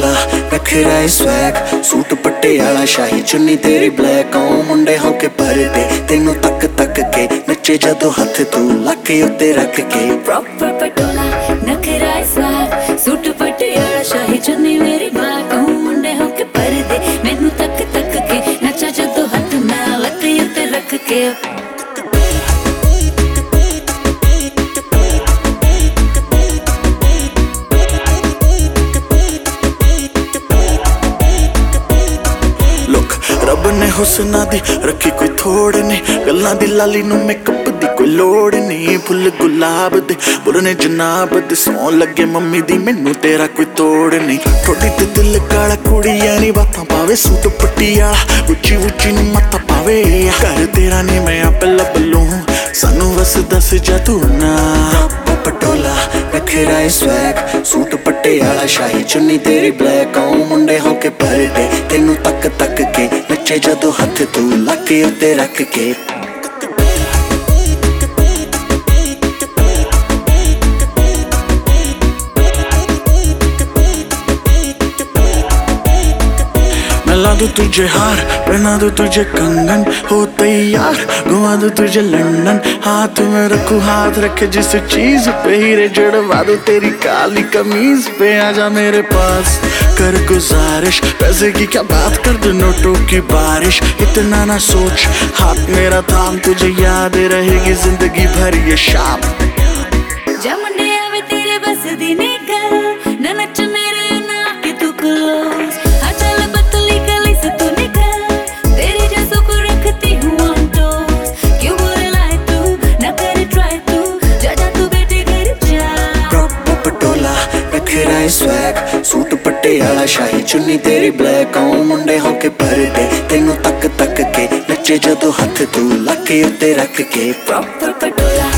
ਵਾਲਾ ਨਖਰਾ ਏ ਸਵੈਗ ਸੂਟ ਪਟਿਆਲਾ ਸ਼ਾਹੀ ਚੁੰਨੀ ਤੇਰੀ ਬਲੈਕ ਆ ਮੁੰਡੇ ਹੋ ਕੇ ਪਰਦੇ, ਤੈਨੂੰ ਤੱਕ ਤੱਕ ਕੇ ਨੱਚੇ ਜਦੋਂ ਹੱਥ ਤੂੰ ਲੱਕ ਉੱਤੇ ਰੱਖ ਕੇ। ਪ੍ਰੋਪਰ ਰੱਬ ਨੇ ਹੁਸਨਾ ਦੀ ਰੱਖੀ ਕੋਈ ਥੋੜ ਨਹੀਂ। ਗੱਲਾਂ ਦੀ ਲਾਲੀ ਨੂੰ ਮੇਕਅਪ ਦੀ ਕੋਈ ਲੋੜ ਨਹੀਂ। ਫੁੱਲ ਗੁਲਾਬ ਦੇ ਬੁਰਨੇ ਜਨਾਬ ਦੇ ਸੌਂ ਲੱਗੇ। ਮੰਮੀ ਦੀ ਮੈਨੂੰ ਤੇਰਾ ਕੋਈ ਤੋੜ ਨਹੀਂ। ਥੋੜੀ ਤੇ ਦਿਲ ਕਾਲਾ ਕੁੜੀਆਂ ਨਹੀਂ ਬਾਤਾਂ ਪਾਵੇ, ਸੂਟ ਪੱਟੀਆਲਾ ਉੱਚੀ ਉੱਚੀ ਨੂੰ ਮੱਤਾ ਪਾਵੇ। ਘਰ ਤੇਰਾ ਨਹੀਂ ਮੈਂ ਆਪੇ ਲੱਭ ਲੂੰ। ਸਾਨੂੰ ਵਸ ਦੱਸ ਜਾ ਤੂੰ ਨਾ। ਪਟੋਲਾ ਨਖਰਾ ਏ ਸਵੈਗ ਸੂਟ ਵਾਲਾ ਸ਼ਾਹੀ ਚੁੰਨੀ ਤੇਰੀ ਬਲੈਕ ਆਉ ਮੁੰਡੇ ਹੋ ਕੇ ਪਰਦੇ। ਤੈਨੂੰ ਤੱਕ ਤੱਕ ਕੇ ਨੱਚੇ ਜਦੋਂ ਹੱਥ ਤੂੰ ਲੱਕੇ ਉੱਤੇ ਰੱਖ ਕੇ। मैं ला तुझे हार पहना दूँ तुझे कंगन, हो तैयार। घुमा दूँ तुझे लंदन हाथ में रखूँ, हाथ रखे जिस चीज़ पे हीरे जड़वा दूँ तेरी काली कमीज पे। आजा मेरे पास, कर गुजारिश, पैसे की क्या बात कर दो नोटों की बारिश। इतना ना सोच, हाथ मेरा थाम, तुझे याद रहेगी ज़िंदगी भर ये शाम। ਬਿਖਰਾ ਏ ਸਵੈਗ ਸੂਟ ਪਟਿਆਲਾ ਸ਼ਾਹੀ, ਚੁੰਨੀ ਤੇਰੀ ਬਲੈਕ ਆਉਂ ਮੁੰਡੇ ਹੋ ਕੇ ਪਰਦੇ, ਤੈਨੂੰ ਤੱਕ ਤੱਕ ਕੇ ਨੱਚੇ ਜਦੋਂ ਹੱਥ ਤੂੰ ਲੱਕੇ ਉੱਤੇ ਰੱਖ ਕੇ। ਪ੍ਰੋਪਰ ਪਟਿਆਲਾ